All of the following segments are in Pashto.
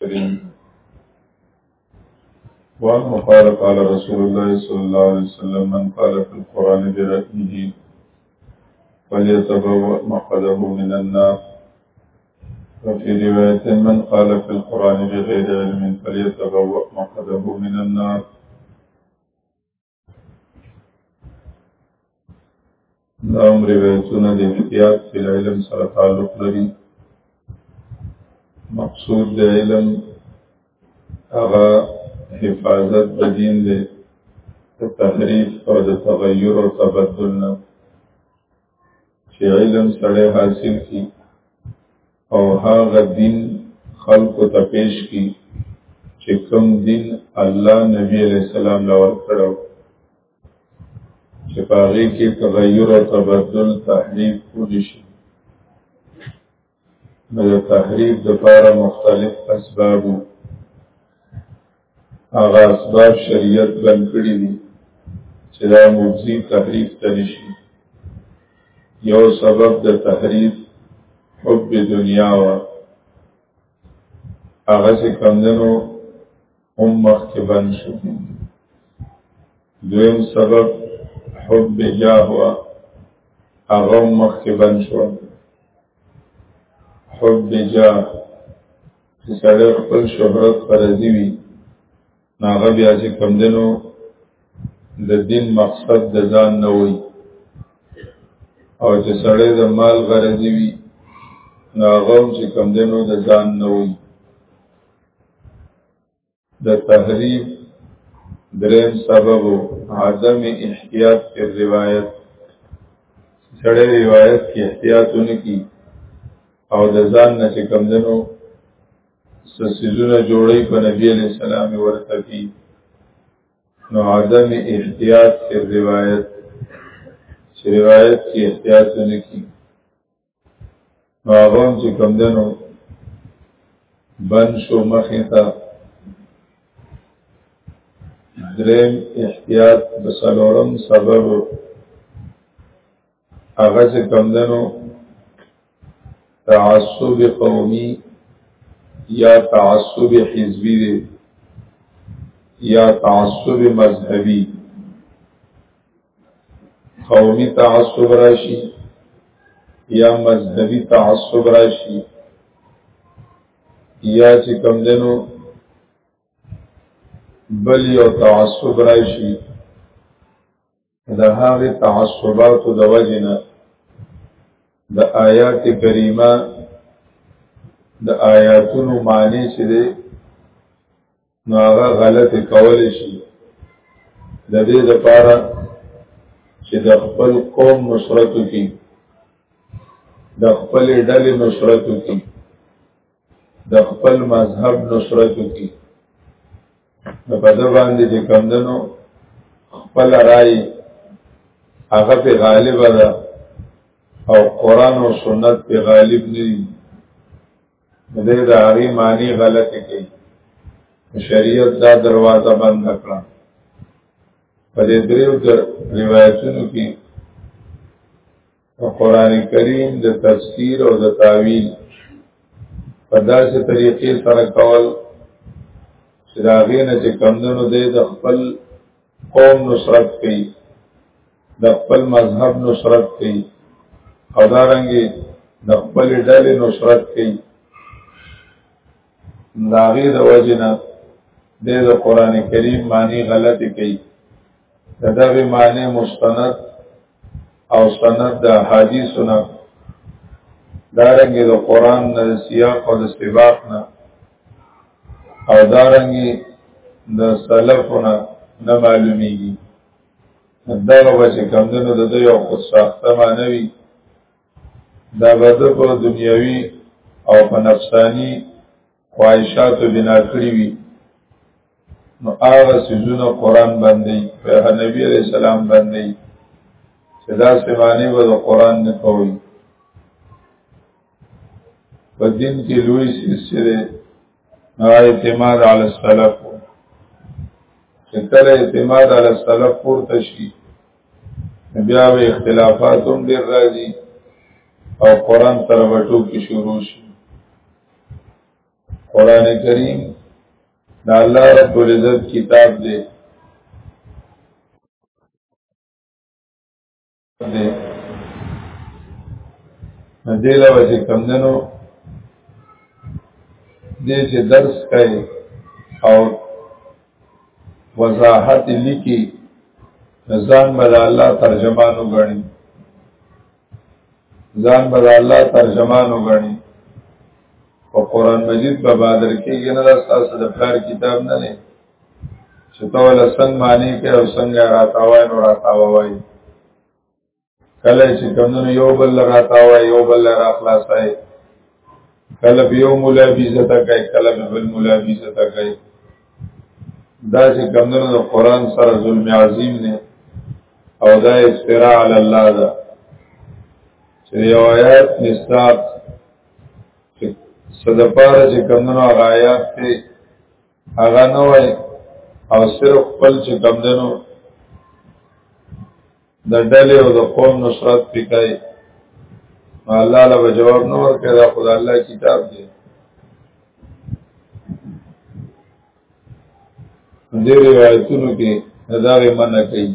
کریم وأما قال قال رسول الله صلى الله عليه وسلم من قال في القرآن برأيه فليتبوأ مقعده من النار وفي رواية من قال في القرآن بغير علم فليتبوأ مقعده من النار دا هم روایتونه د احتیاط فی العلم سره تعلق لري مقصود د علم هغه حفاظت د دین دی د تحریف او د تغیر او تبدل نه چې علم سړی حاصل کی او هغه دین خلقو ته پیش کی چې کوم دین الله نبی علیہ السلام له ورکړو چې پاره کې تغیر او تبدل تحریف کولی شي نو د تحریف د پاره مختلف اسباب هغه اسباب شریعت بند کړی دي چې دا مفزی تحریف ته نشي یو سبب د تحریف حب دنیا وا هغه څه کمندنو هم مخکې بند شو دویم سبب حب جاه وا هغه مخکې بند شو حب جاه چې سړی خپل شهرت پرځي وي ناغه بیا چې کم دنو د دین مقصد د ځان نه وي او چې سړی د مال غرضي وي ناغه چې کم دنو د ځان نه وي د تحریف دریم سبب عدم احتیاط پر روایت سړی روایت کې احتیاطونه کی او د ځان نه چې کمدنو سسیزونه جوړی په نبی علیہ السلام ورته کی نو عدم احتیاط پر روایت چې روایت کې احتیاطونه کی نو هغه چې کم دنو بند شو مخې ته دریم احتیاط د سلورم سبب هغه چې کم دنو تعصب قومي یا تعصب حزبی دی یا تعصب مذهبی قومي تعصب راشي یا مذهبي تعصب راشي یا چې کم دنو بل یو تعصب راشي د هغه تعصباتو د وجنه د آیات کریمه د آیاتونو معنی چې دی نو هغه غلط کول شي د دې لپاره چې د خپل قوم نصرت وکړي د خپل ډلې نصرت وکړي د خپل مذهب نصرت وکړي نو په دې باندې چې کمندنو خپل رائے هغه په غالب ده او قران او سنت په غالب نه دي دې د هغې معنی غلطې کوي شریعت دا دروازه بند کړه په دې دریو روایتونو کې قرآن کریم د تفسیر او د تعویل په داسې طریقې سره کول چې د هغې نه چې کمدنو دی د خپل قوم نصرت کوي د خپل مذهب نصرت کوي او دارنګي د خپل ډلې نصرت کوي داغه د وجنه د قران کریم معنی غلطی کوي دغه معنی مستند او سند د حدیثونه دارنګه د قران نه سیاق او د سباق نه او دارنګي د دا سلفونه نه معلومیږي دا به چې کمدنو د دوی او خود ساخته معنوي دا به د په دنیوي او په نفسانی خواهشاتو بنا کړی وي نو هغه سيزونه قران باندې په نبی عليه السلام باندې چې دا سمانی به د قران نه کوي په دین کې لوی سلسله اعتماد علی السلف چې کله اعتماد علی السلف پورته شي بیا به اختلافات هم ډیر راځي او قران سره وټو کې شروع شي قران کریم دا الله رب العزت کتاب دی دی نو دې له وجې کمدنو دې چې درس کوي او وضاحت لیکي ځان به الله ترجمان وګڼي ځان به الله ترجمان وګڼي او قران مجید به بادر کېږي نه دا ستاسو د پلار کتاب نه نه چې ته ول څنګه معنی کې او څنګه راتاوای نو راتاوای کله چې کمونو یو بل راتاوای یو بل را خلاصای کله به یو مولا بیزه تا کوي کله به بل مولا بیزه تا کوي دا چې کمونو د قران سره ظلم عظیم نه او دا افتراء علی الله ده چې یو آیات نصاب چې صدپاره چې کمونو غایات ته هغه نه وای او صرف خپل چې کمدنو د ډلې او د قوم نصرت پکای الله له جواب نه ورکړي دا خدای الله کتاب دی دې روایتونو کې دا غي منع کوي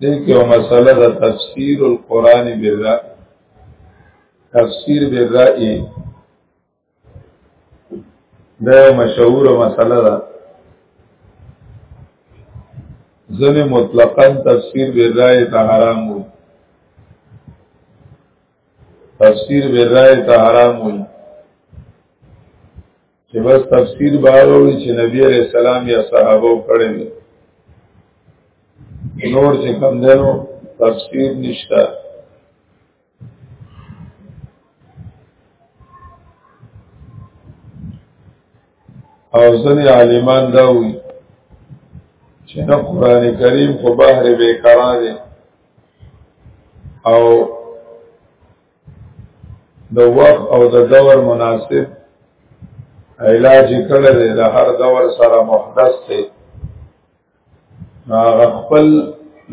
دې کې یو مسله د تفسیر القرآن بالرأي تفسیر بالرأي دا یو مشهور مسله ده ځنې مطلقاً تفسیر به رائے ته حرام وي تفسیر به رائے ته حرام وي چې بس تفسیر بارو وي چې نبی عليه السلام یا صحابه کړي دي نور چې کم دنو تفسیر نشته او ځنې عالمان دا وي چې نه قران کریم په بحر به قرار دی او د وخت او د دور مناسب علاج کړه دی د هر دور سره محدث دی هغه خپل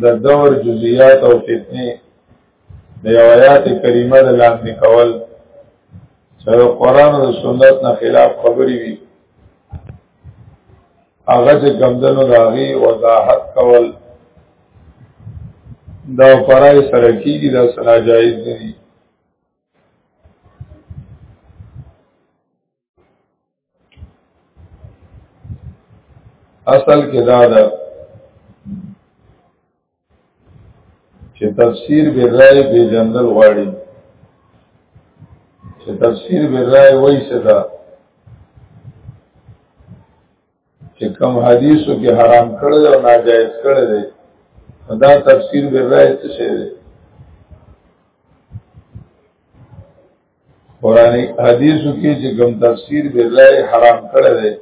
د دور جزئیات او فتنې د آیات کریمه د لاندې کول چې قرآن او سنت نه خلاف خبرې وي هغه چې ګمدنو داغي وضاحت کول دا پرای سره کیږي دا سنا جایز نه دي اصل کې دا ده چې تفسیر به رائے به جندل غواړي چې تفسیر به رائے وایي څه ده چې کوم حدیثو کې حرام کړل او ناجایز کړل دي دا تفسیر به راځي څه شي دي قران حدیثو کې چې کوم تفسیر به راځي حرام کړل دي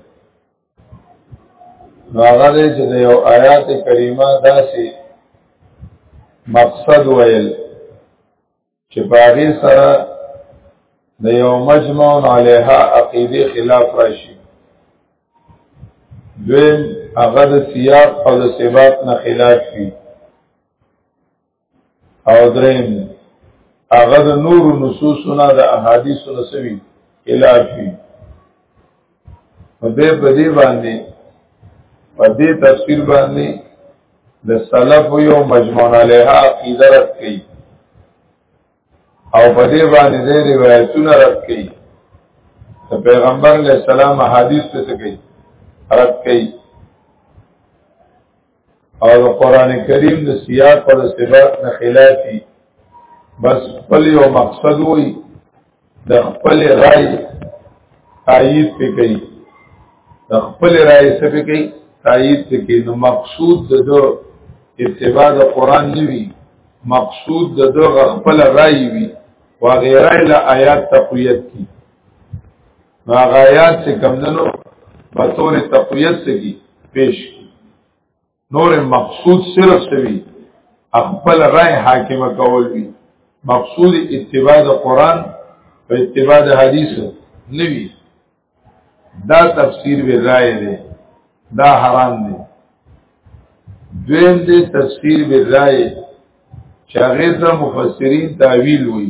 نو هغه دې چې یو آیات کریمه داسې مقصد ویل چې باغی سره د یو مجمع علیها عقیده خلاف راشي دویم هغه د سیاق او د سباق نه خلاف وي او دریم هغه د نور نصوصونه د احادیثو نه سوي خلاف وي په دې په دې باندې په دې تفسیر باندې د سلف یو مجموع علیه عقیده رد کړي او په دې باندې د روایتونه رد کړي د پیغمبر علیه السلام حدیث څه کوي رد کړي او د قران کریم د سیاق پر استباق نه خلافي بس خپل یو مقصد وي د خپل رائے تایید پې کوي د خپل رائے څه پې کوي تایید پې کوي نو مقصود د دو اتباع د قران نه وي مقصود د دو خپل رائے وي وغیرہ له آیات تقویت کی ما غایات چې کمندنو په تور تقویت سګي پیش نور مقصود صرف سوي خپل رائے حاکم کول وی مقصود اتباع د قران او اتباع د حدیث نوی دا تفسیر وی رائے دی دا حرام دی دویم دی تفسیر وی رائے چې هغه ته مفسرین تعویل وی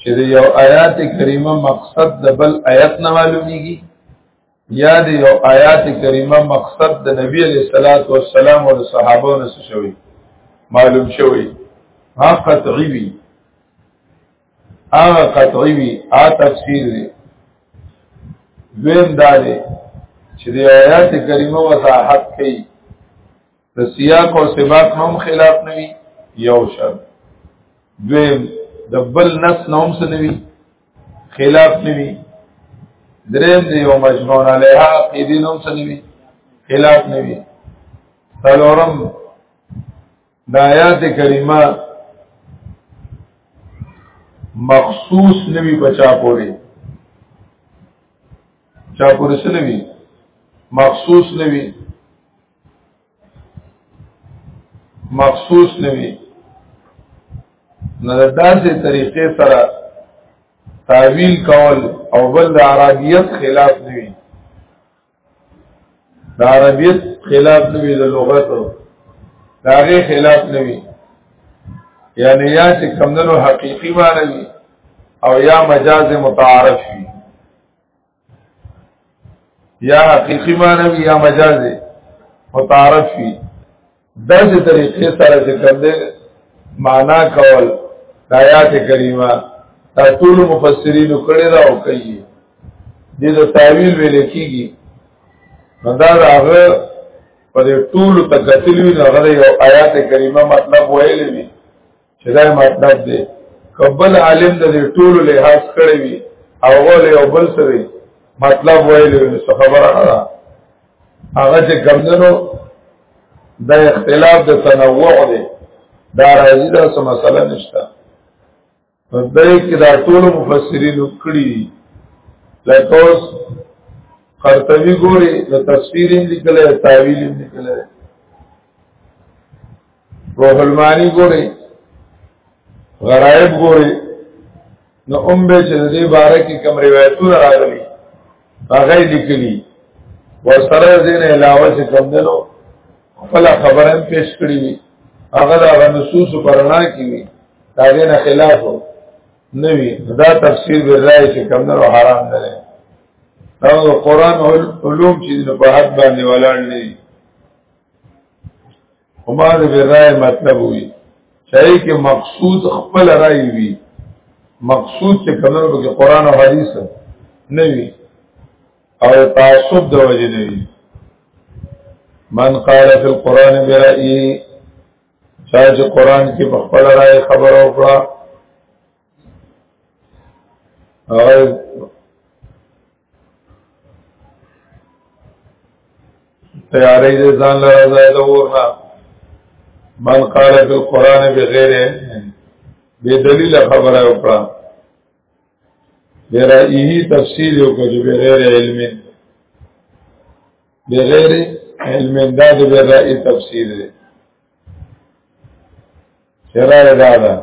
چې د یو آیات کریمه مقصد د بل آیات نه معلومیږي یا د یو آیات کریمه مقصد د نبی علیہ الصلات والسلام او صحابه نه شوی معلوم شوی ها قطعی وی هغه قطعی وی ا تفسیر دی دویم دا دی چې د آیات کریمه وضاحت کوي د سیاق او سباق نوم خلاف نه وي یو شرط دویم د بل نس نوم څه نه وي خلاف نه وي دریم دی یو مجموع علیها عقیدی نوم څه نه وي خلاف نه وي څلورم د آیات کریمه مخصوص نه وي بچا پوري چا پوري څه نه وي مخصوص نه وي مخصوص نوي نه داسې طریقې سره تعویل کول او بل د عربیت خلاف نوي د عربیت خلاف نوي د لغت د هغه خلاف نوي یعنی یا چې کمندونو حقيقي معنی او یا مجاز متعارف وي یا حقیقی معنی وی یا مجازی متعارف وی داسې طریقې سره چې کنده معنا کول د آیات کریمه دا ټول مفسرین کړي دا او کوي دې د تعویل ویل کیږي دا هغه په ټول تکتل وی هغه یو آیات کریمه مطلب ویلې وی چې دا مطلب دی کبل عالم د ټولو لحاظ کړی وي او غول یو بل سره مطلب ویل نو څه خبره نه ده هغه چې کمندنو د اختلاف د تنوع دی دا راځي دا څه مسله نشته په دې کې دا ټول مفسرین کړي لکه اوس قرطبي ګوري د تفسیر لیکل او تعویل لیکل روح المانی ګوري غرائب ګوري نو ام به چې دې باره کې کوم روایتونه راغلي هغه لیکلي ورسره دین علاوه چې کوم دنو خپل خبره پیش کړی وي هغه د نصوص پرانا کی وي دا دینه خلاف نه وي دا تفسیر به راځي چې کوم دنو حرام نه دی دا قرآن علوم چې په حد باندې ولاړ نه هما د رائے مطلب وي چاہے کې مقصود خپل رائے وي مقصود چې کمنو به قرآن او حدیث نه وي او تعصب د وجه نه وي من قال فی القرآن برائیه چاہے چې قرآن کې په خپل رائے خبر او کړه تیارې دې ځان له ځای د ورنا من قال فی القران بغیر به دلیل خبره وکړه برایه تفسیر یو کوي بغیر علم بغیر علم دا د برایه تفسیر دی چرای دا دا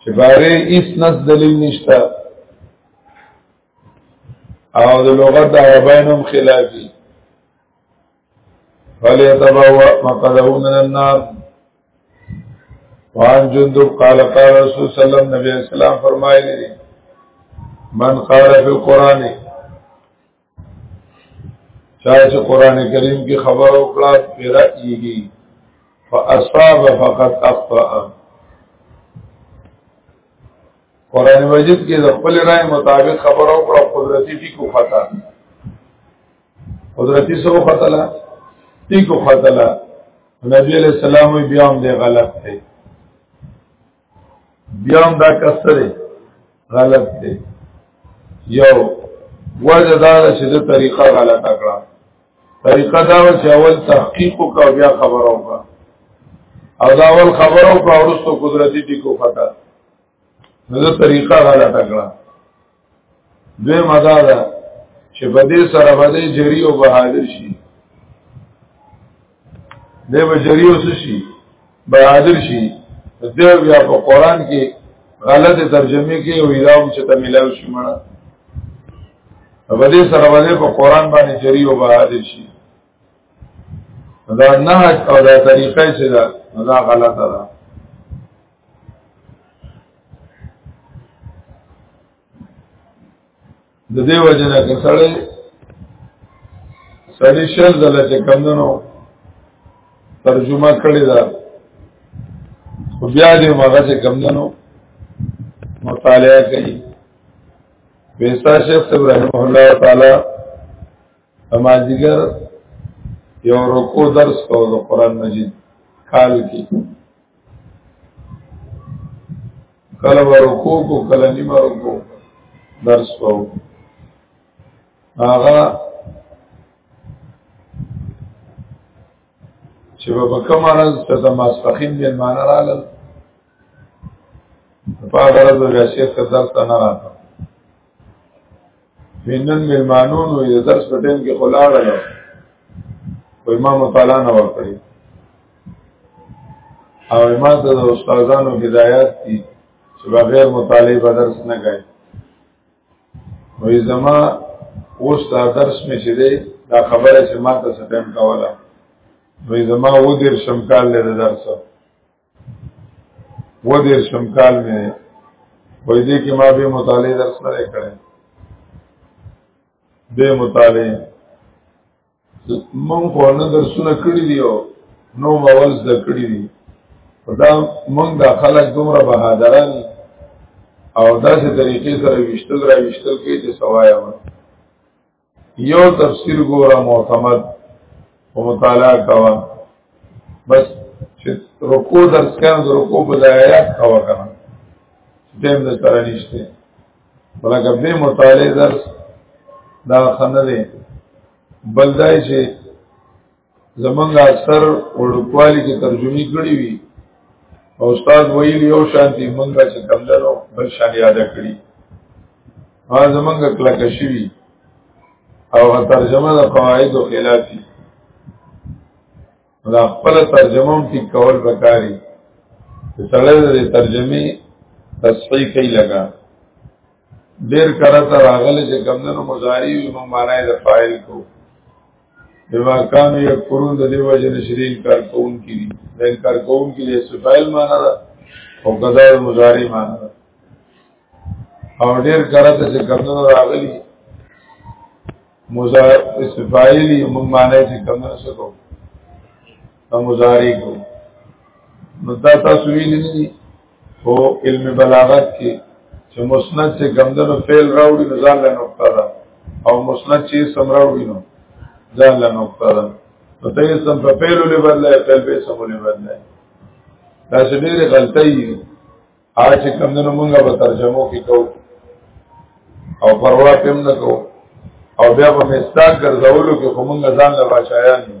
چې باره ایس نس دلیل نشتا او د لغت د عربینم خلافی فلیتبوا مقدو من النار وان جندب قال قال رسول صلی اللہ علیہ وسلم نبی اسلام فرمائی لی من قال فی القرآن چا چې قران کریم کې خبر او کړه پیرا کیږي فاصاب فقط اخطا قران مجید کې د خپل رائے مطابق خبر او کړه قدرتی ټیکو خطا قدرتی سو خطا لا ټیکو خطا لا نبی علیہ السلام بیا هم دی غلط دی بیا هم دا کسره غلط دی یو وجه دا چې د طریقه غلطه کړه طریقه دا و چې اول تحقیق وکړ بیا خبر وکړه او دا اول خبر وکړ ورسته قدرتي ټیکو پتا نو دا طریقه غلطه کړه دوی مدا ده چې په دې سره باندې جری او بهادر شي دې به جری او شي بهادر شي دې بیا په قران کې غلط ترجمه کې او الهام چې ته ملاو شي مړه په دې سره باندې په قران باندې جری او بهادر شي دا نه او دا طریقې چې دا غلطه ده د دې وجه نه کسړې سړی شل زله چې کمندنو ترجمه کړی دا خو بیا دې مغه چې کمندنو مطالعه کوي ویسا شیخ ابراهیم الله تعالی مازیګر یو رکو درس کو د قران مجید کال کې کله ورکو کو کله نیمه رکو درس کو هغه چې په کوم ورځ ته د ماسپخین د مان راغل په هغه ورځ د شیخ درس نه راغله بینن ملمانونو د درس په ټیم کې خلاړل او امام تعالی نه ورکړي او امام ته د استادانو هدایات دي چې بغیر مطالعه به درس نه کوي وې زما اوس دا درس مې چې دی دا خبره چې ما ته څه ټیم کوله وې زما و دیر شم کال له درسه و دیر شمکال میں وای دې کې ما به مطالعه درس نه کړې به مطالعه مونږ خو نه درسونه کړی دی او نو مول زده کړی دی دا مونږ د خلک دومره بهادران او داسې طریقې سره وشتل را وشتل کې چې سوایا و یو تفسیر ګوره معتمد او مطالعه کوا بس چې رکو درس کړه د رکو په ځای آیات کوا کنه دیم د سره نشته ولکه به مطالعه درس دا خنه دی بلدای چې زمونږ اکثر وړوکوالی کې ترجمه کړی وي او استاد ویل یو شانتی مونږه چې کمدنو بل شان یاد کړی ها زمونږ کلکه شوی او ترجمه د قواعد او خلافی دا خپل ترجمه هم ټیک کول وکاري چې سره د ترجمه تصحیح کوي لگا ډیر کرته راغله چې کمدنو مضاری وي مونږ معنی د فاعل کو بما كانوا يكفرون د دې وجه نشري انکار کوون کې دي د انکار کوون کې د سفایل معنا ده او قضا مضارع معنا ده او ډېر کرته چې کمنو راغلي مضارع سفایل یې موږ معنی چې کمنو سکو او مضارع کو نو دا تاسو ویلې نه دي او علم بلاغت کې چې مسند چې ګمدنو فعل راوړي نو ځان له نقطه ده او مسند چې سم راوړي نو ځان له نقطه ده نو ته یې سم په فعل له بدله فعل به سم له بدله دا چې ډېرې غلطۍ دي هغه چې ګمدنو مونږه په ترجمو کې کوو او پروا پم نه کوو او بیا په مستاق ګرځولو کې خو مونږ ځان له بچایان یو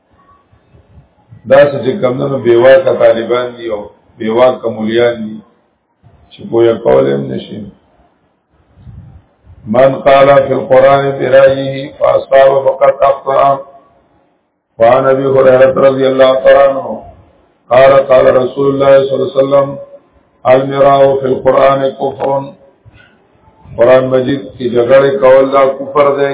دا چې کمونو بیواکه طالبان دي او بیواکه مولیان دي چې پویا کول هم نشي من قال في القران برايه فاصاب فقد اخطا وعن ابي هريره رضي الله تعالى عنه قال قال رسول الله صلى الله عليه وسلم المراء في القران كفر قران مجید کی جګړه کول دا کفر دی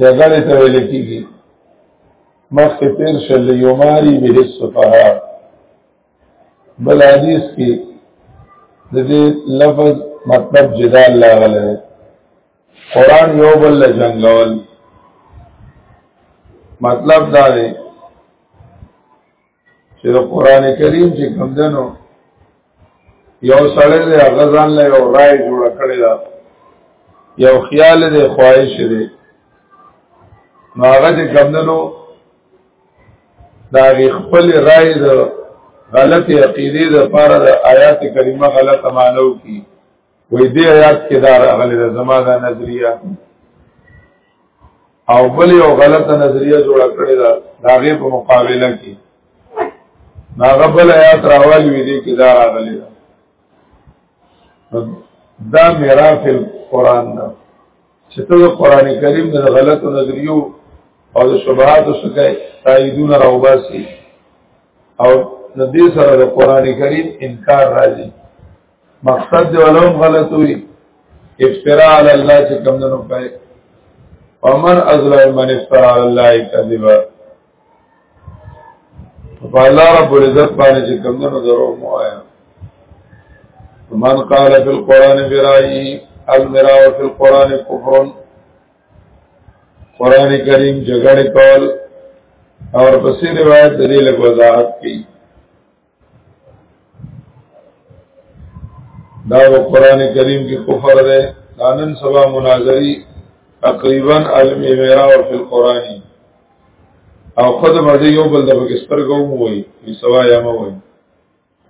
جګړه ته ویل کیږي مخکې تیر شل یوماری به السفها بل حدیث کې د دې لفظ مطلب جدال لا غلې قران یو بل جنگول مطلب دا دی چې د قران کریم چې کوم دنو یو سړی دی هغه ځان له یو رائے جوړ کړی دا یو خیال دی خواهش دی نو هغه چې کوم دنو دا خپل رائے د غلط عقیده د پاره د آیات کریمه غلط مانو کی وې دې آیات کې دا راغلي ده زما دا نظریه او بل یو غلطه نظریه جوړ کړې ده دا غي په مقابله کې دا غبل آیات راوالي وې دې کې دا راغلي ده دا میراث القرآن ده چې ته قرآن کریم د غلطو نظریو او د شبهات څخه تاییدونه راوباسي او د دې سره د قرآن کریم انکار راځي مقصد دی ولوم غلط وي افتراء علی الله چې کوم نه کوي ومن ازلم من افترا علی الله کذبا په الله رب العزت باندې چې کوم نه درو مو آیا من قال فی القران برای المرا فی القران کفر قران کریم جګړه کول اور پسې روایت دلیل غوځات کی دا و قرآن کریم کی کفر دے دانن سبا مناظری تقریبا علم میرا و فی القرآنی او خود مزه یو بل د بکستر ګو وای په سوا یا مو وای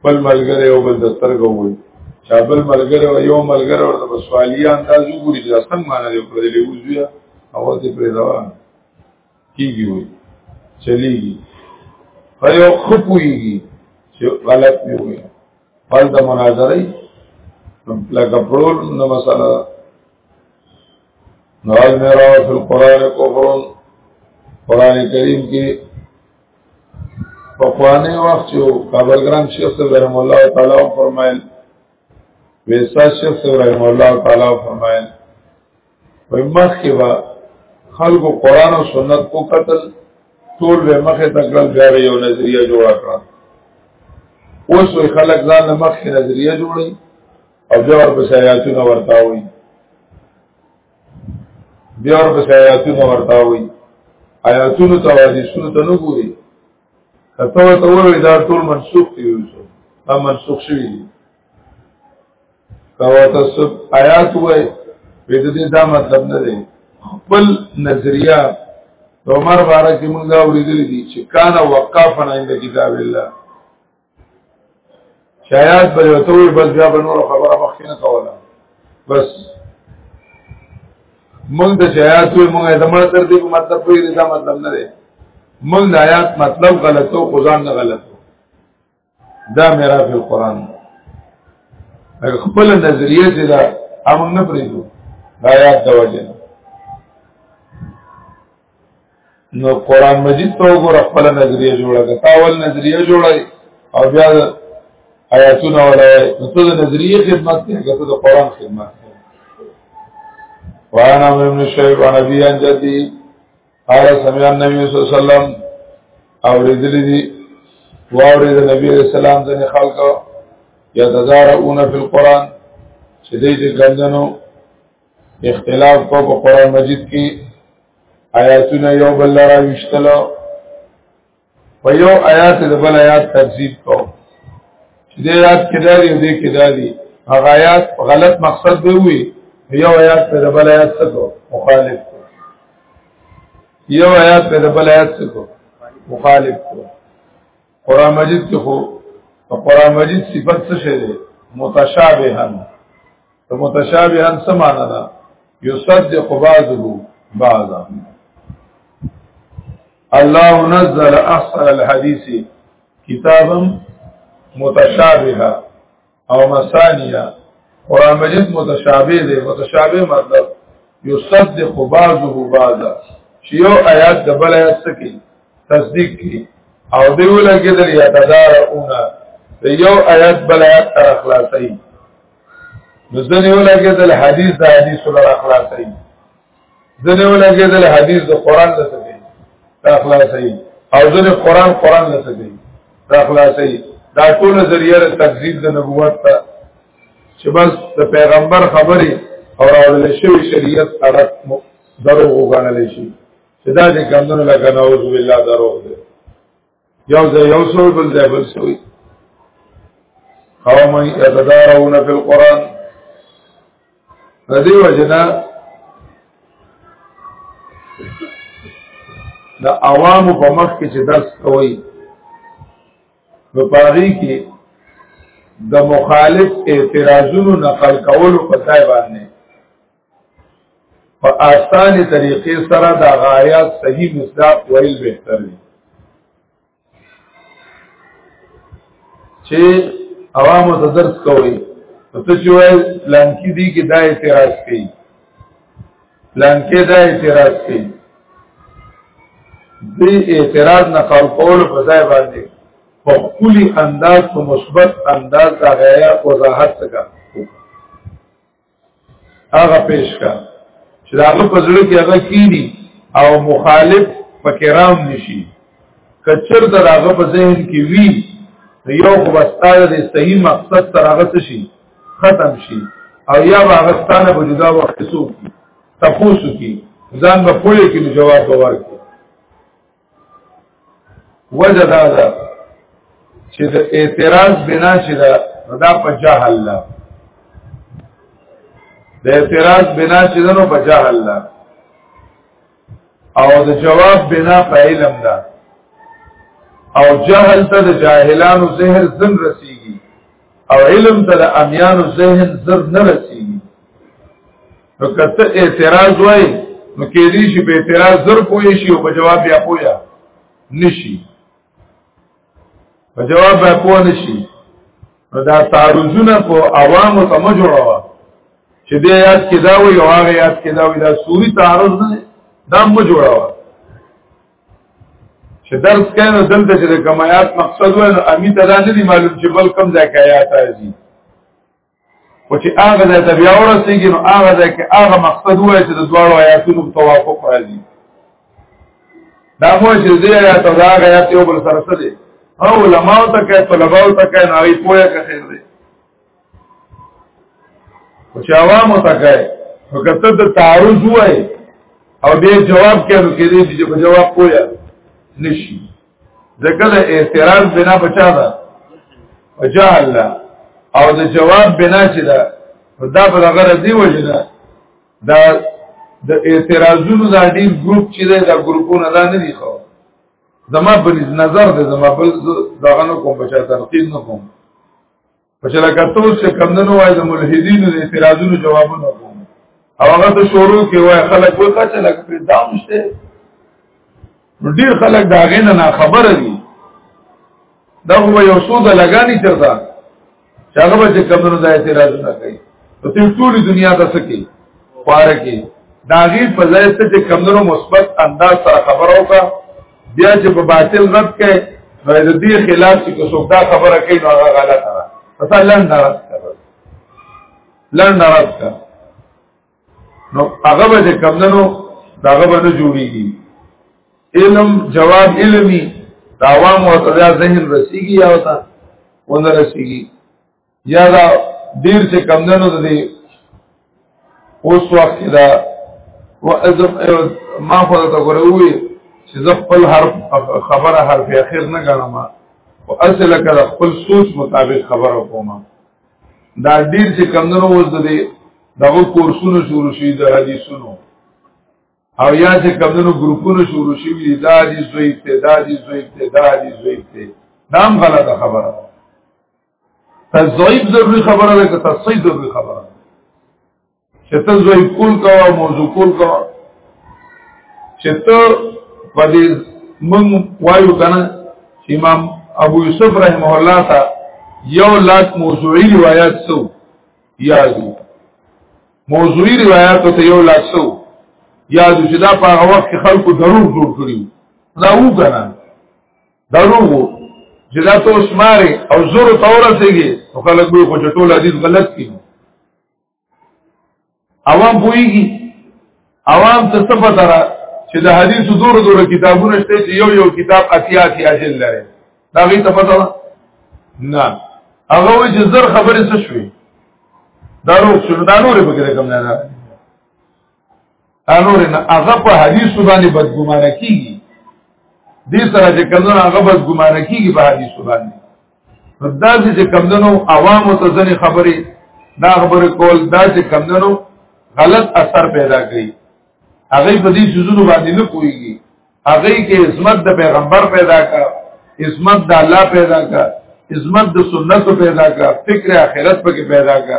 بل ملګری یو بل دستر ګو وای چا بل ملګری یو ملګری ورته په سوالیا انداز وګوري چې څنګه معنی دی پر دې وځي او ته پر روان کیږي وي چلیږي په یو خپويږي چې غلط نه وي بل د مناظره لکه پرول نو مسله نو المرا فی القرآن کفرون قرآن کریم کې په خوانه وخت چې کابل ګران شیخ صاحب رحم الله تعالی فرمایل ویسا شیخ صاحب رحم الله تعالی فرمایل وای مخ کې وا خلکو قران او سنت کو قتل ټول به مخه تکړه غاړي یو نظریه جوړ کړه اوس وی خلک ځان مخ کې نظریه جوړي او بیا ورپسې آیاتونه ورتا وي بیا ورپسې آیاتونه ورتا وي آیاتونو ته حدیثونو ته نه ګوري کته ته ورې دا ټول منسوخ دي یوسف دا منسوخ شوی دي کوا تاسو آیات وای په دې دا مطلب نه دی خپل نظریه عمر بارا کې موږ دا ورېدل دي چې کان وقافا عند کتاب الله شایعات به وتوي بس بیا به نور خبره مخکې نه کوله بس موږ د شایعات وي موږ د مړ تر دې مطلب وي دا مطلب نه دی موږ د آیات مطلب غلطو خدان نه غلطو دا میرا فی القرآن اگر خپل نظریه چې دا امن نه پریدو دا یاد دا وجه نو قرآن مجید تو گو خپل نظریه جوڑا که تاول نظریه جوڑا او بیا آیاتونه ولا نو ته د نظریه خدمت نه کوي ته د قران خدمت کوي وانا ابن شیب عن ابي عن جدي قال سمع النبي صلی الله علیه وسلم اوریدل دي واورید نبی علیہ السلام د خلق یتزارعون فی القران چې دې چې ګندنو اختلاف کو په قران مجید کې آیاتونه یو بل را وشتلو په یو آیات د بل آیات تکذیب کو چې د آیات کې داري او د کې داري هغه آیات غلط مقصد دی وي یو آیات په د بل آیات سره مخالف کو یو آیات په د بل آیات سره مخالف کو قران مجید کې خو په قران مجید صفات څه شي دي متشابهن ته متشابهن څه معنی ده یصدق بعضه بعضا الله نزل احسن الحديث كتابا متشابها او مثانيا قران مجید متشابه دی متشابه مطلب یصدق بعضه بعضا چې یو آیات د بل آیات څخه تصدیق کی او دی ولګي در یا تدار اونا د یو آیات بل آیات تر خلاصي نو ځنی ولګي د حدیث د حدیث ولر خلاصي ځنه ولګېدل حدیث د قران له سره دا خلاصي او ځنه قران قران له سره دا خلاصي دا ټول ذریعہ د تکذیب د نبوت ته چې بس د پیغمبر خبرې او راول شوی شریعت اړه درو وګڼل شي چې دا د ګندنو لګناوز بالله درو دی یو ځای یو څو بل ځای بل څو قوم یتدارون فی القران ردی وجنا د عوام په مخ کې چې درس کوي په پاری کې د مخالف اعتراضونو نقل کولو په ځای باندې په آسانه طریقې سره دا غایات صحیح مصداق ویل بهتر دی چې عوام ته درس کوي نو ته چې وایې لانکی دی کې دا اعتراض کوي لانکی دا اعتراض کوي دې اعتراض نه قول کول په ځای باندې په کلی انداز په مثبت انداز دا غیا وضاحت څنګه هغه پیش کا چې دا په زړه کې هغه کینی او مخالف پکې رام نشي کچر دا هغه په ذهن کې وی یو خو واستاله د صحیح مقصد تر هغه شي ختم شي او یا هغه ستانه په جدا وخت سو کی تفوس کی ځان په پوله کې جواب ورکړي وجه دا ده چې د اعتراض بنا چې دا دا په جهل ده د اعتراض بنا چې دا نو په جهل ده او د جواب بنا په علم ده او جهل ته د جاهلانو زهر زن رسیږي او علم ته د امیانو زهر زر نه رسیږي نو کته اعتراض وای نو کې دې شي په اعتراض زر پوي شي او په جواب بیا پویا نشي په جواب بیا پوه نشي نو دا تعرضونه په عوامو ته مجوړه چې دې یاد کې دا وي او هغه یاد کې دا وي دا سوري تعرض نه دا مجوړه چې درس کینو دلته چې د کمایات مقصد وای نو امیت دا نه دی معلوم چې بل کم ځای کې آیات راځي او چې هغه ځای ته بیا ورسېږي نو هغه ځای کې هغه مقصد وایي چې د دواړو آیاتونو توافق راځي دا مو چې دې آیات او دا آیات یو بل سره سره دي او علماء ته کې طلباء ته کې نه وي پوهه کې خیر دي او چې عوام ته کې وکړه د تعارض وایي او به جواب کې نو کې دې چې په جواب پوهه نشي ځکه د اعتراض بنا بچا ده وجه الله او د جواب بنا چې ده دا په هغه راځي وجه ده دا د اعتراضونو دا ډیر ګروپ چې ده دا ګروپونه دا نه دي خو زما په نظر ده زما په دغه نو کوم بچا تنقید نه کوم چې لکه ټول څه کمندنو وای د ملحدینو د اعتراضونو جوابونه کوم او هغه ته شروع کې وای خلک وکړه چې لکه په دام شته نو ډیر خلک دا غینه نه خبر دي دا هو یو سود لګانی چرته چې هغه به کمندنو د اعتراضونه کوي په ټولې دنیا ته سکی پاره کې داغي په ځای ته چې کمندونو مثبت انداز سره خبرو کا بیا چې په باطل رد کړي نو د دې خلاف چې څوک دا خبره کوي نو هغه غلطه ده پس لاند راځه لاند راځه نو هغه به کمندنو داغه به نه جوړیږي علم جواب علمي دا عوام او تدا ذهن رسیږي او تا ونه رسیږي یا دا ډیر چې کم دنو دی اوس وخت دا وازم ما خو ته غوړوي چې زه خپل حرف خبره حرف اخر نه غنم او اصل کړه خپل سوچ مطابق خبره کوم دا ډیر چې کم دنو اوس دی دغه کورسونه شروع شي د حدیثونو او یا چې کم دنو ګروپونه شروع شي دا دي زوی ته دا دي زوی ته دا دي زوی ته نام غلطه خبره تضعیف ضروری خبره ده که تصحیح ضروری خبره ده چې ته ضعیف کول کوا موضوع کول کوا چې ته په دې مونږ وایو کنه چې امام ابو یوسف رحمه الله تا یو لاک موضوعی روایت سو یادو موضوعی روایت ته یو لاک سو یادو چې دا په هغه وخت کې خلکو ضرور جوړ کړی دا وو کنه دروغو چې دا ته اسماري او زور توره سيږي او خلک به خو ټول حدیث غلط کینو عوام پويږي عوام ته څه پته را چې د حدیث دور دور کتابونه شته چې یو یو کتاب اتیا اتیا جلد لري دا غي ته پته نه هغه وی چې زر خبرې څه شوي دا روغ شنو دا نورې پکې کوم نه انور نه هغه په حدیث باندې بدګمانه کیږي دې سره چې کله هغه بدګمانه کیږي په حدیث باندې دا چې کمندنو عوام ته ځنې خبرې دا خبرې کول دا چې کمندنو غلط اثر پیدا کوي هغه په دې سيزونو باندې نه کويږي هغه کې عظمت د پیغمبر پیدا کا عظمت د الله پیدا کا عظمت د سنت پیدا کا فکر اخرت پکې پیدا کا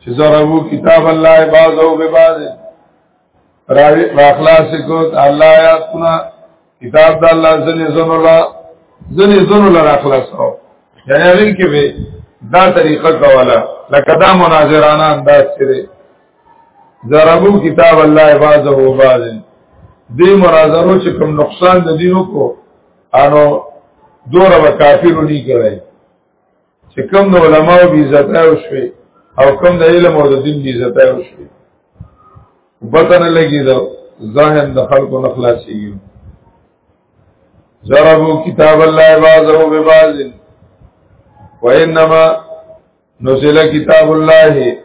چې زرغو کتاب الله باز او به باز راوی اخلاص کو الله آیاتونه کتاب د الله ځنې زنو لا ځنې زنو لا اخلاص او یعنی هغه کې به دا طریقه کوله لکه دا مناظرانه انداز کړي زرغو کتاب الله باز او باز دې مناظرو چې کوم نقصان د دینو کو انو دور و کافر نه کوي چې کوم د علماو بي عزت او شوي او کوم د علم او د دین بي عزت او شوي پته نه لګي دا ذهن د خلکو نه خلاصيږي ضربوا كتاب الله بعضه ببعض وانما نزل كتاب الله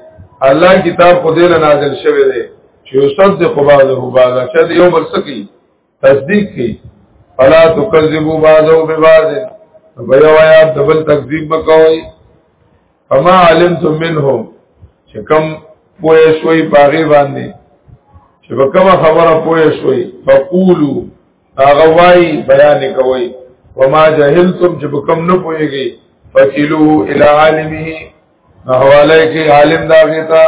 الله کتاب خدای له نازل شوی دی چې یصدق بعضه بعضا چې یو بل سکی تصدیق کی فلا تکذبوا بعضو ببعض بیا ویا دبل تکذیب مکوئ فما علمتم منهم چې کوم پوه شوي پاغي باندې چې په کومه خبره پوه شوي فقولو هغه وای بیان کوي وما جهلتم چې په کوم نه پوهږي فکلو الى عالمه نو حواله کې عالم دا غیتا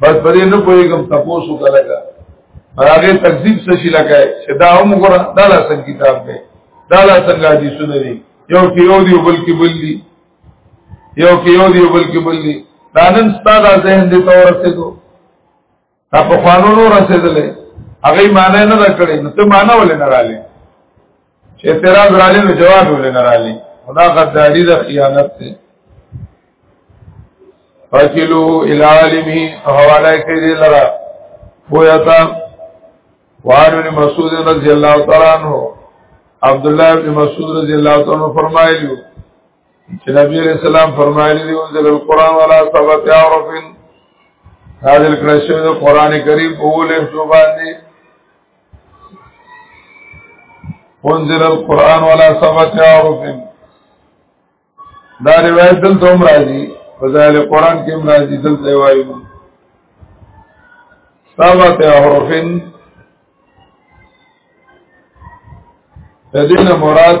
بس پرې نه پويګم تاسو کلاګه هغه تکذیب څه شي لکه چې دا هم ګور دا لا څنګه کتاب دی دا لا څنګه دي سونه دي یو کې یو دی بل کې بل دی یو کې یو دی بل کې بل دی دا نن ستاسو ذهن دې تور څه کو دا په قانونو رسیدلې هغه معنی نه کړې نو ته معنی ولې نه رالې چې اعتراض رالې نو جواب ولې نه رالې خدا غداری د خیانت ته فاکلو العالمی حواله کې دې لرا پویا تا وعن ابن مسعود رضی الله تعالی عنہ عبد الله ابن مسعود رضی الله تعالی عنہ فرمایلی چې نبی علیہ السلام فرمایلی دی انزل القرآن ولا سبت عرف نازل کړی شوی د قران کریم په ولې شو باندې انزل القرآن ولا سبت عرف دا روایت دلته هم راځي فضائل قرآن کې هم راځي دلته وایي سبت عرف تدین مراد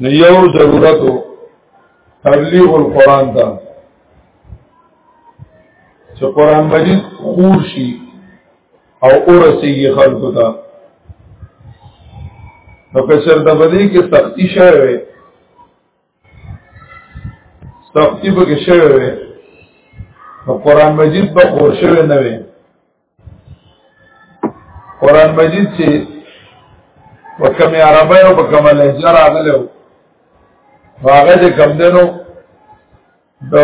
نو یو ضرورت تبلیغ القرآن دا چې قرآن مجید خور شي او اورسیږي خلکو ته نو که چېرته په دې کې سختی شوې وي سختی به کې شوې وي نو قرآن مجید به خور شوی نه وي قران مجید چې وکم عربی او وکم لهجه راغله هغه دې کم دنو د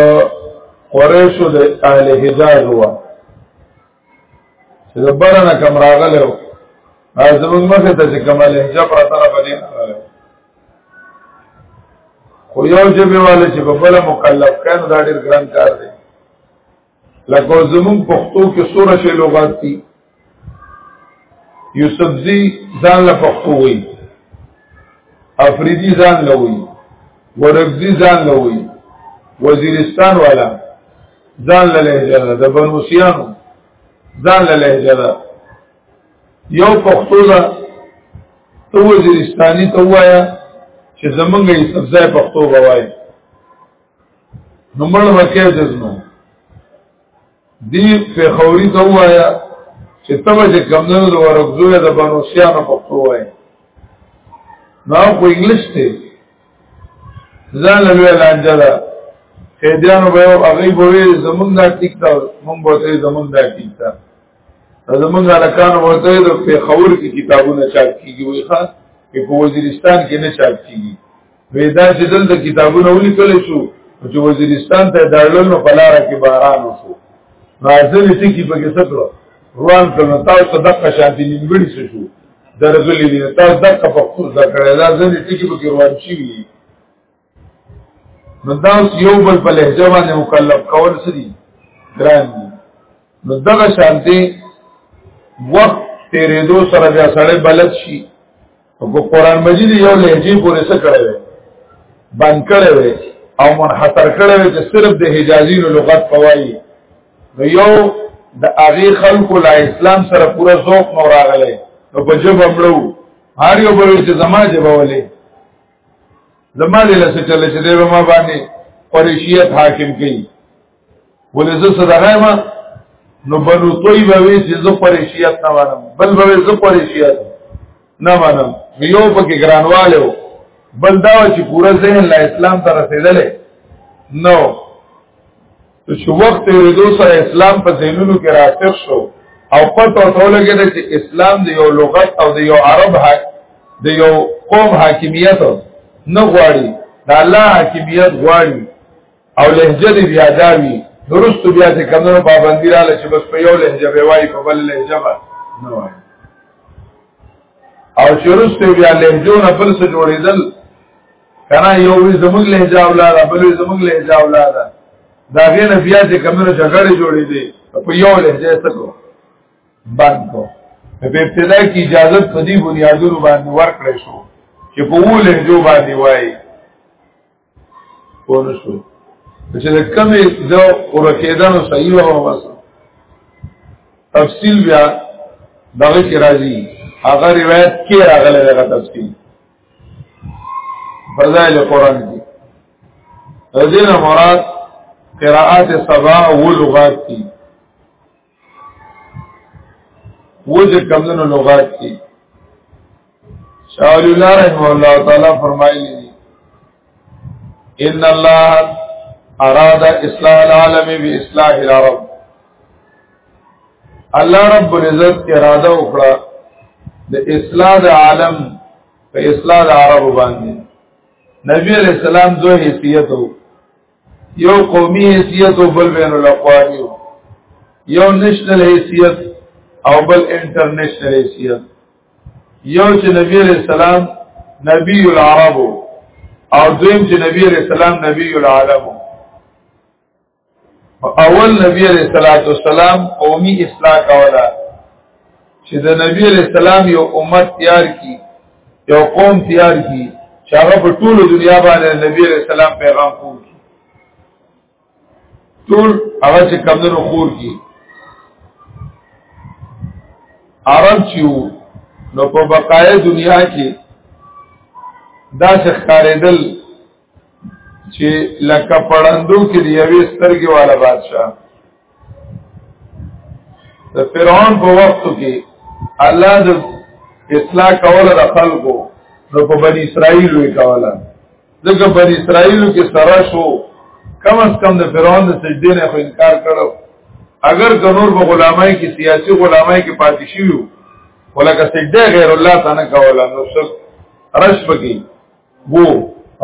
قریشو د اهل حجاز هوا چې د برنه کم راغله او زموږ مخه ته چې کم لهجه پر طرف دې راغله خو یو جبه والے چې په بل مکلف کانو دا ډیر ګران کار دی لکه زمون پښتو کې سوره شی لغات دي یو سبزی ځان له پښتو وي افریدی ځان له وي ورګزی ځان له وي وزیرستان والا ځان له لهجه ده د بنوسیانو ځان له لهجه ده یو پښتو ده تو وزیرستانی ته وایا چې زمونږ یې سبزی پښتو بوایي نمړ وکه جسمو دی په خوري ته وایا چې تبه چې کمنو د ورغزوې د بنوسیانو په خو وای نو په انګلیش ته ځان له ویل انځره قیدیانو به هغه به زمونږ دا ټیک تا مونږ به ته زمونږ دا ټیک تا زمونږ الکان وته د په خور کې کتابونه چاپ کیږي وای ښا په وزیرستان کې نه چاپ کیږي وېدا چې دلته کتابونه ولیکل شو چې وزیرستان ته دړل نو پلار کې باران وشو نازل ټکی په کې سکړو روان کړو تاسو دغه شانتي نیمګړي شو درغلي دي تاسو دغه په خپل ذکر دا ځل ټکی په کې روان شي نو دا یو بل په لهجه باندې مکلف کول سړي ګران دي نو دغه شانتي وخت تیرې دو سره بیا سړی بلد شي په قران مجید یو لهجه پورې څه کړی وي بند کړی وي او منحصر کړی وي چې صرف د حجازي لغت پوایي نو یو د هغه خلکو لا اسلام سره پوره ذوق نو راغلی نو په جبه مړو هر یو به چې زما جبه ولې زما دې لسه چلې چې دې ما باندې قریشیت حاکم کړي ولې زه صدقه ما نو بنو طیبه وی چې زه پرېشیات نه وانم بل به زه پرېشیات نه وانم یو پکې ګرانواله و بل دا چې پورا ذهن لا اسلام ته رسیدلې نو چې وخت یې دوه سره اسلام په ذهنونو کې راسخ شو او پته ټولګه ده چې اسلام د یو لغت او د یو عرب حق د یو قوم حاکمیت نه غواړي د الله حاکمیت غواړي او لهجه دی بیا داوی درست بیا چې کمنو پابندی را لچ بس په یو لهجه به وای په بل لهجه به نه وای او چې درست بیا لهجو نه بل څه جوړیدل کنه یو وی زموږ لهجه اولاد بل وی زموږ لهجه اولاد دا غیر بیا چې کمنو جګړه جوړې دي په یو لهجه سکو باندې کو په ابتدا کې اجازه په دې بنیادونو باندې ورکړې شو چې په ولې جو باندې وای پوه شو چې د کمې د ورکېدنو صحیح و بس تفصیل بیا دغه کې راځي هغه روایت کې راغلی دغه تفصیل فضائل قرآن کې دینه مراد قراءات سبا او لغات دي وځ کمنو لغات دي شاول الله رحمه الله تعالی فرمایلی دي ان الله اراد اصلاح العالم باصلاح العرب الله رب العزت اراده وکړه د اصلاح د عالم په اصلاح د عرب باندې نبی علیہ السلام دوه حیثیت وو یو قومي حیثیت او بل بین الاقوامی یو نشنل حیثیت او بل انټرنیشنل حیثیت یو چې نبی علیہ السلام نبی العرب او دویم چې نبی علیہ السلام نبی العالم اول نبی علیہ الصلوۃ والسلام قومي اصلاح کوله چې د نبی علیہ السلام یو امت تیار کی یو قوم تیار کی چې هغه په ټول دنیا باندې نبی علیہ السلام پیغام کوي ټول هغه چې کمندونو خور کی عرب چې نو په بقای دنیا کې دا څخکارېدل چې لکه پړندو کې دی یوې سترګې والا بادشاہ د فرعون په وخت کې الله د اصلاح کوله د خلکو نو په بنی اسرائیل وی کوله ځکه بنی اسرائیل کې سره شو کم از کم د فرعون د سجدې نه خو انکار کړو اگر کنور په غلامای کې سیاسي غلامای کې پاتې شي وو ولکه سجده غیر الله تعالی کوله نو څه رش پکې وو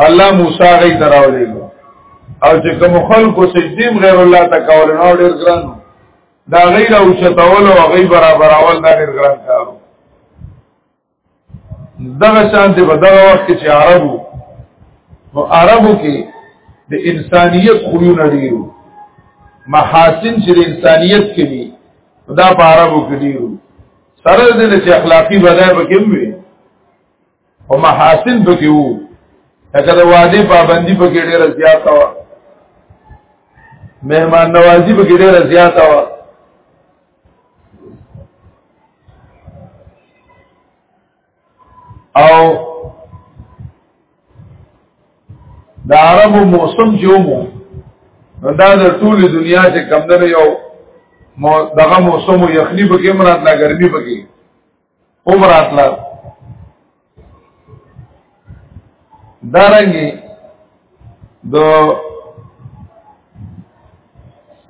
الله موسی غي تراولې او چې کوم خلکو سجدیم غیر الله ته کول نو ډیر ګران دا غیر او شتول او غیر برابر اول دا ډیر ګران کارو دغه شان دی په دغه وخت کې چې عربو نو عربو کې د انسانیت خوونه ډیرو محاسن چې د انسانیت کې دي دا په عربو کې ډیرو سره دې چې اخلاقی بدای پکې وي او محاسن پکې وو لکه د وادي پابندي پکې ډېره زیاته وه مهمان نوازي پکې ډېره زیاته وه او د عربو موسم چې ومو نو دا د ټولې دنیا چې کمدنه یو دغه موسم یخنی پکې مراد لا ګرمي پکې عمر اتلا دارنګي دو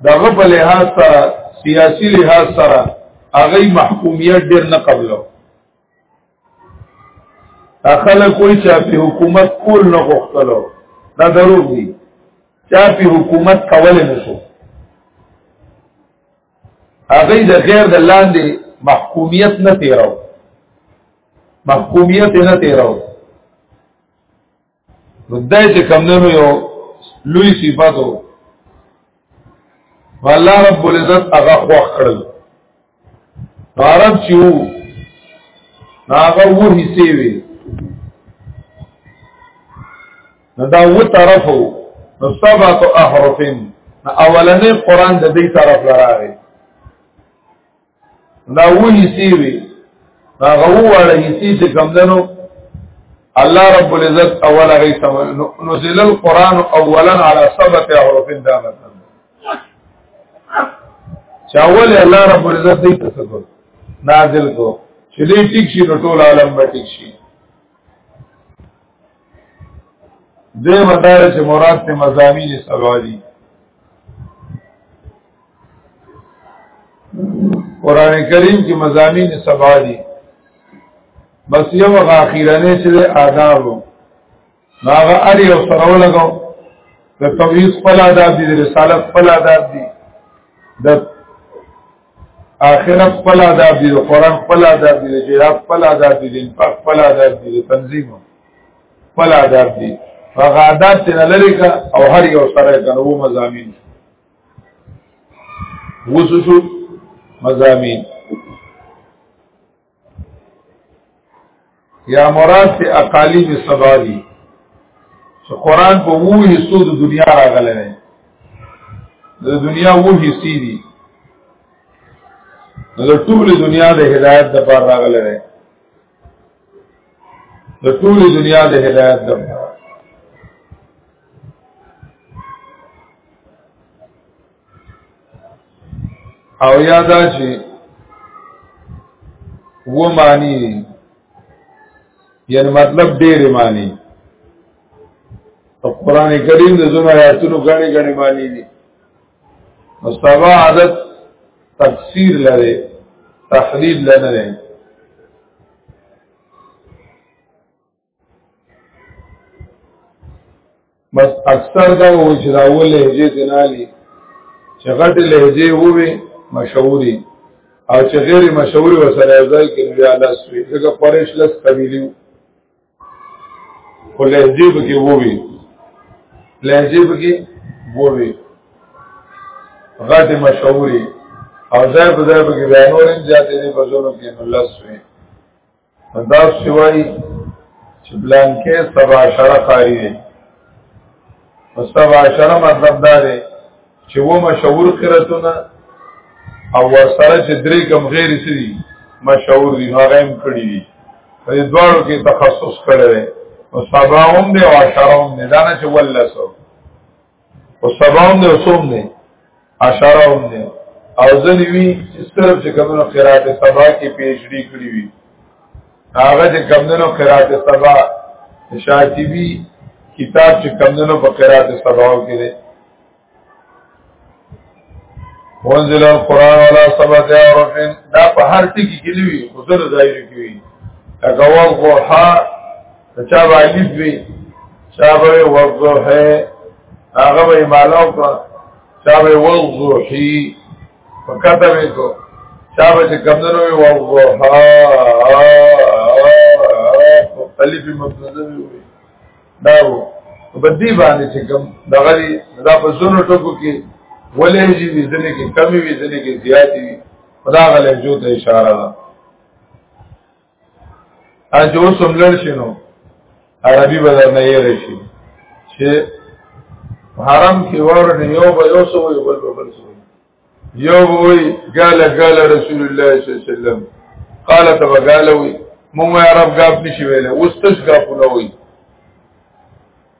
دغه په لحاظ سره سیاسی لحاظ سره هغه محکومیت ډیر نه قبلو اخله کوئی چا په حکومت کول نه غوښتلو دا دروغ دي چا په حکومت کول نه شو هغه د غیر د لاندې محکومیت نه تیرو محکومیت نه تیرو نو دای چې کمندونو یو لوی صفاتو والله رب العزت هغه خوښ کړل عرب چې وو هغه وو حصے وی نو دا و طرفو نو سبعت احرفین نو اولنې قران د دې طرف لراغی دا و حصي وی دا غو وړه حصي چې کم دنو الله رب العزت اوله غي سم نزل القران اولا على سبعت احرفین دا مطلب چاول الله رب العزت دې تسکو نازل کو چې دې ټیک شي نو ټول عالم به ټیک شي دې مدار چې مراد ته مزامین سبا دي قران کریم کې مزامین سبا دي بس یو غاخیرانه چې آداب هغه اړ یو سره ولګو د توحید خپل آداب دي د رسالت خپل آداب دي د آخرت خپل آداب دي قرآن خپل آداب دي جهاد خپل آداب دي انفاق خپل آداب دي تنظیم خپل آداب دي هغه آداب چې لری کا او هر یو سره کنه وو مزامین وسوسو مزامین یا مراد ته اقالیم سبا دي چې قران په وو حصو د دنیا راغلی دی د دنیا وو حصي دي نو د ټول دنیا د هدایت د پاره راغلی دی د ټول دنیا د هدایت د پاره او یادا چې و معنی دی یعنی مطلب ډېر معنی او قران کریم د زما آیاتونو غړي غړي معنی دي مستوا عادت تفسیر لري تحلیل لري بس اکثر دا و چې دا اول لهجه دینالي چې غټ لهجه ووي مشهوري او چې غیر مشهوري وسره ځای کې بیا لاس وي ځکه پرېش لس قبيلي خو لهجه به کې ووي لهجه به کې ووي غټ مشهوري او ځای په ځای به کې بیا نور زیاتې دي په زونو کې نو لاس وي دا سوای چې بلان کې سبا شرع قاری دی او سبا شرع مطلب دا دی چې و مشهور قرتونه او سره چې درې کم غیر سری مشهور دي هغه هم کړی دي په دې دواړو کې تخصص کړی دی او سبا هم دی او شرع هم دی دا نه چې ولسو او سباوم دی او سوم دی اشاره هم دی او ځنې وی چې صرف چې کمونو قرات سبا کې پی ایچ ډی کړی وی هغه چې کمونو قرات سبا شاطبی کتاب چې کمونو په قرات سباو کې دی وانزل القرآن ولا سبت عرفن دا په هر ټکی کې لوي خسر ظاهر کې وي تکوال قرحا چا به الف وی چا به وضوح هغه به مالاو کا چا به وضوحی فکتب کو چا به کمنو وی وضوحا الف مبتدا وی داو بدی باندې چې کوم دغه دا په زونو ټکو کې ولې جی دې ځنه کې کمی وي ځنه کې زیاتی وي خدا غلې جو ته اشاره ده اجو سملل شنو عربي بدر نه یې راشي چې حرم کې ورن یو به یو سو یو بل بل سو یو وی قال قال رسول الله صلی الله علیه وسلم قال تبا قال وی مونږه عرب غاب نشي ویل اوس تش غاب نه وی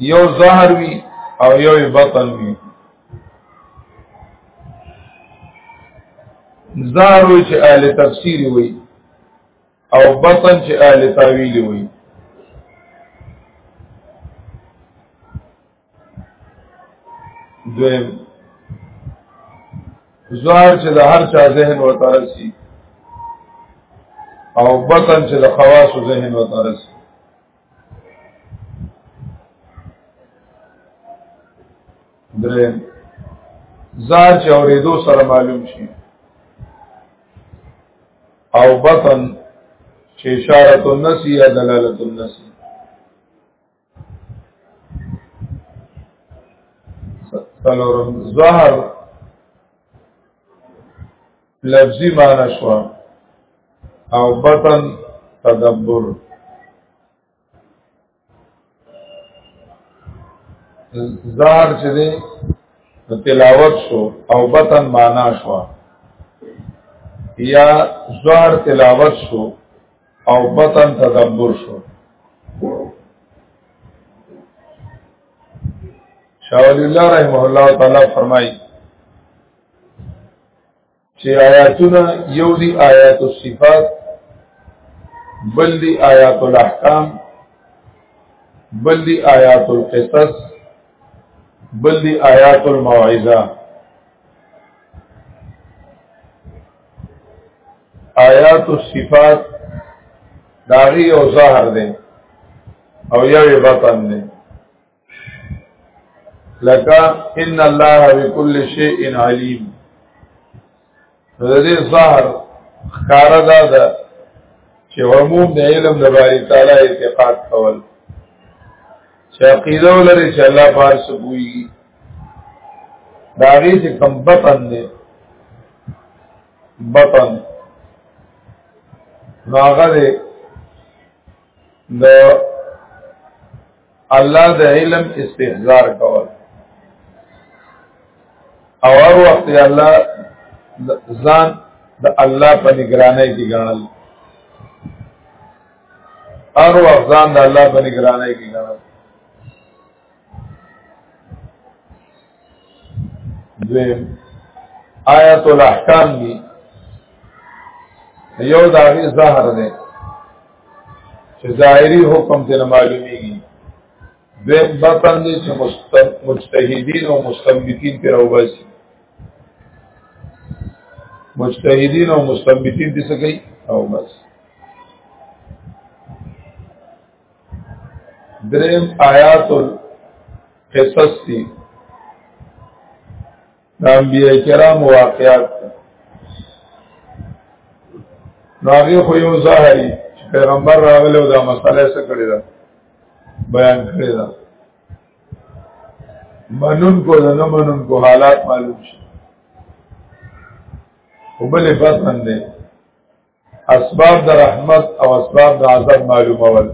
یو ظهر وی او یو بطن وی ظهر وی چې اهل تفسیر وی او بطن چې اهل تاویل وی دویم ظهر چې د هر چا ذهن وترسي او بطن چې د خواص ذهن وترسي درې زار چې اورېدو سره معلوم شي او بطن چې اشاره النسی یا دلالت النسی سلورم زهر لفظي معنی شو او بطن تدبر زار چې دی تلاوت شو او بطن معنا شو یا زار تلاوت شو او بطن تدبر شو شاول الله رحمه الله تعالی فرمایي چې آیاتونه یو دی آیات الصفات بل دی آیات الاحکام بل دی آیات القصص بل دی آیات الموعظه آیات الصفات داغي او ظاهر دي او یو بطن دي لکا ان الله بكل شيء عليم دې ظاهر خکار دا ده چې عموم د علم د باری تعالی اعتقاد کول چې عقیده ولري چې الله بار سبوي داغه چې کم بطن دی بطن ناغه دی د الله د علم استحضار کول او هر وخت الله ځان د الله په نگرانۍ کې ګڼل هر وخت ځان د الله په نگرانۍ کې ګڼل دویم آیت الاحکام دی یو داغی ظاهر دی چې ظاهری حکم ته معلومیږي دویم بطن دی چې مجتهدین او مستنبطین پر اوباسي مجتهدین او مستنبطین دې څه کوي او بس دریم آیات قصص دي د انبیاء کرام واقعات نو هغه خو یو ظاهري پیغمبر راغلی او دا مسله څه کړی دا بیان کړی دا منون کو نه منون کو حالات معلوم شي وبلې پسند دی اسباب د رحمت او اسباب د عذاب معلومول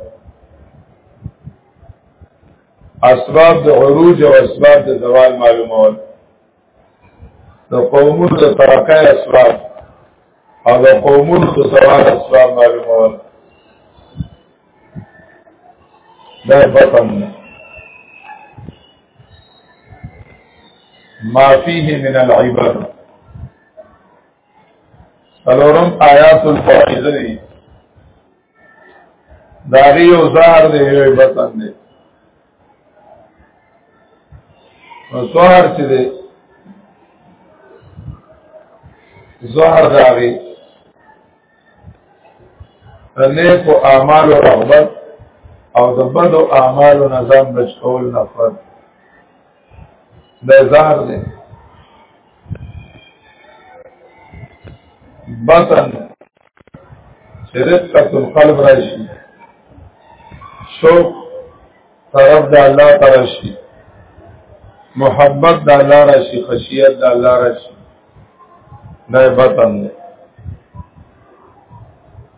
اسباب د عروج او اسباب د زوال معلومول د قومونو د ترقای اسباب او د قومونو د زوال اسباب معلومول دا بطن ما فيه من العبر سلورم آیات الفائز دی داغی او زهر دی یو بطن دی نو زهر چې دی زهر داغی نیک و اعمال و رغبت او د بدو اعمالو نظام بچ کول نفرت بیزار دی بطن چې رقت القلب راشي شوق طرف د الله تعالی شي محبت د الله راشي خشیت د الله راشي نه بطن دی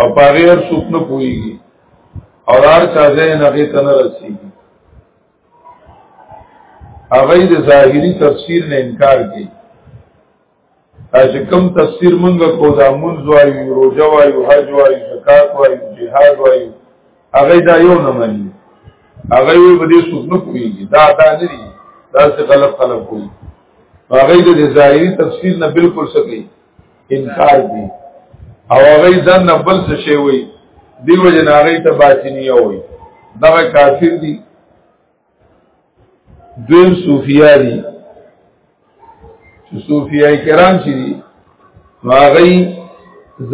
او پاره هر څوک نه پويږي او هر چا ځای نه غي تنه رسیږي هغه د ظاهري تفسیر نه انکار کوي چې کوم تفسیر مونږ کو دا مونږ وایو روزه وایو حج وایو زکات وایو جهاد وایو هغه دا یو نه مني هغه وی په دې څوک نه پويږي دا دا نه دي دا څه غلط خلک کوي هغه د ظاهري تفسیر نه بالکل سکی انکار دي او هغه ځان نه بل څه شي وي دیو جن هغه ته باطنی وي دا کافر دي دویم صوفیا دي چې صوفیای کرام چې دي هغه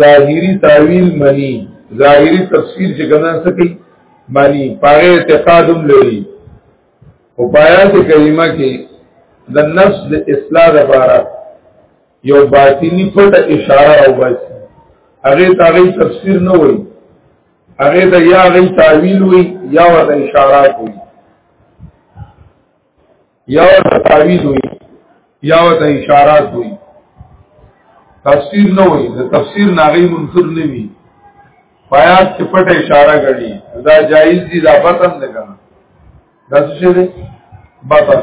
ظاهری تعویل منی ظاهری تفسیر چې ګنا سکی معنی پاره اعتقادم لري او پایا چې کلمه کې د نفس د اصلاح لپاره یو باطنی پټه اشاره او بس هغه تاغي تفسیر نه وای هغه د یا غي تعویل وای یا ور اشارات وای یا ور تعویل وای یا ور اشارات وای تفسیر نه وای د تفسیر ناغي منکر نه وی پایات کې پټه اشاره غړي دا جایز دي دا پتن نه کنه دا څه شي بطن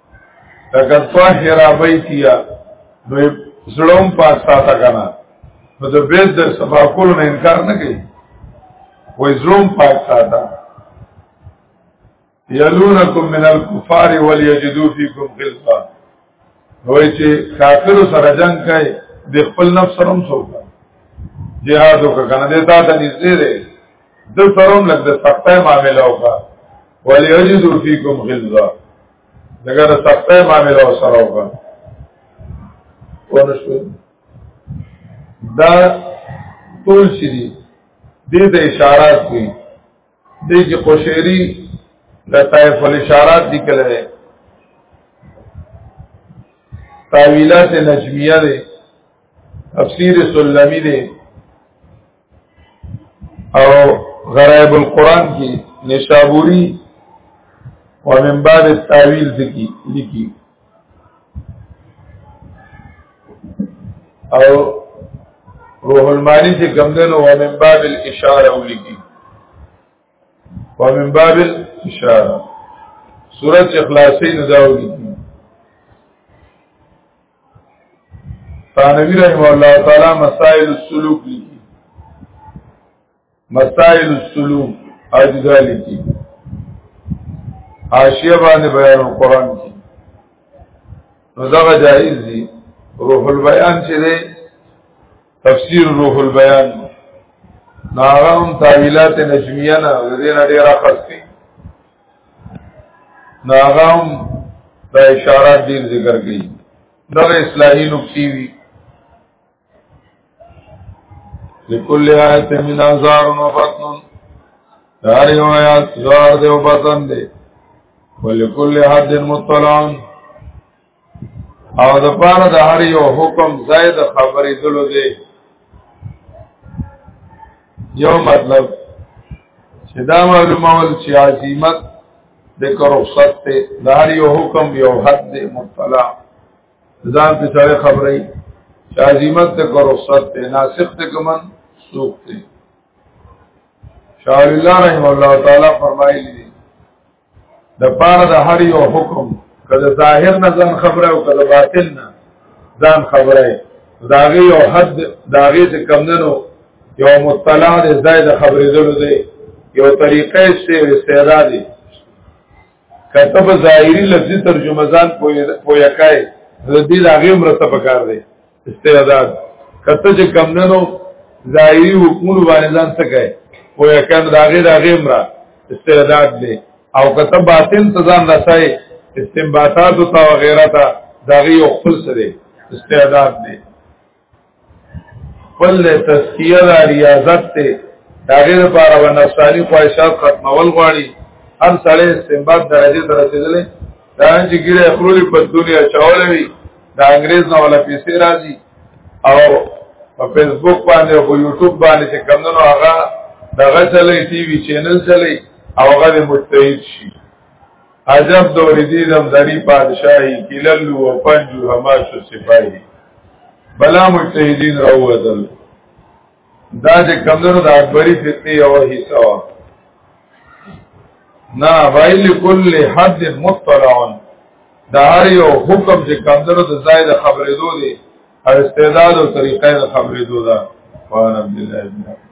لکه طاهر بیتیا نو زړوم پاک ساته کنه نو د بیت د صفا کولو نه انکار نه کوي وای زړوم پاک ساته یلونکم من الکفار ولیجدو فیکم غلظه وای چې کافر سره جنگ کوي د خپل نفس سره هم څوک جهاد وکړه کنه د تا ته نږدې دی د سروم لږ د سختۍ معاملې وکړه ولی یجدو فیکم غلظه دغه د سختۍ معاملې او سره وکړه ونشو دا ټول شي دي دې ته اشارات دي دې کې قشيري لطائف الاشارات دي کله ده تاویلات نجمیه ده تفسیر سلمی ده او غرائب القرآن کی نشابوری ومن باب التاویل ذکی لکی او روح المانی سے کم دنو ومن باب الاشارہ لکی ومن باب الاشارہ سورت اخلاصی نداو لکی ثانوی رحمه الله تعالی مسائل السلوک لیکي مسائل السلوک اجزا لیکي حاشیه باندې بیان القرآن کې نو دا جائز دي روح البیان چې دی تفسیر روح البیان ناغم تاویلات نجمیه نه دې نه ډیر خاص دي ناغام دا اشارات دیر ذکر گئی دغه اصلاحی نکتی وی لکل آیت من آزار و بطن داری و آیات زوار دے و بطن دے ولکل حد مطلعن او د پاره د هر یو حکم زائد خبرې دلو دی یو مطلب چې دا معلومه ول چې عظمت د کرخصت ته د هر یو حکم یو حد دی مطلع ځان په سره خبرې چې عظمت د کرخصت ته ناسخ ته کومن سوق دی شاعر الله رحم الله تعالی فرمایلی د پاره د هر یو حکم کله ظاهر نه ځان خبره او کله باطن نه ځان خبره داغه یو حد داغه څخه کم نه نو یو مطلع د زائد خبرې درلو دی یو طریقې سي استعداد دی کتب ظاهری لفظي ترجمه ځان پوهه کوي د دې داغه مرسته پکار دی استعداد کته چې کم نه نو ظاهري حکمونو باندې ځان څه کوي او یا کان راغې راغې مرا استعداد دی او کته باطن ته ځان رسای استنباطات او تا وغیرہ تا دغه یو خپل سره استعداد دی خپل تزکیه دا ریاضت ته داغه لپاره ونفسانی خواهشات ختمول غواړي هر سړی استنباط درجه ته رسیدلی دا چې ګیره خورلې په دنیا چاولې وي دا انګريز نه ولا پیسې راځي او په فیسبوک باندې او یوټیوب باندې چې کمندونو هغه دغه چلې ټي وي چینل چلې او هغه متحد شي عجب دور دي دم دری بادشاہي کلل او پنجو هماشو سپاهي بلا متحدین راوځل دا چې کمدنو دا اکبری فتنی یو حصہ وا نا ویل کل حد مطلعون دا هر یو حکم چې کمدنو دا زائد خبری دو دی او استعداد و طریقه دا خبری دو دا وانا عبداللہ ابن عبد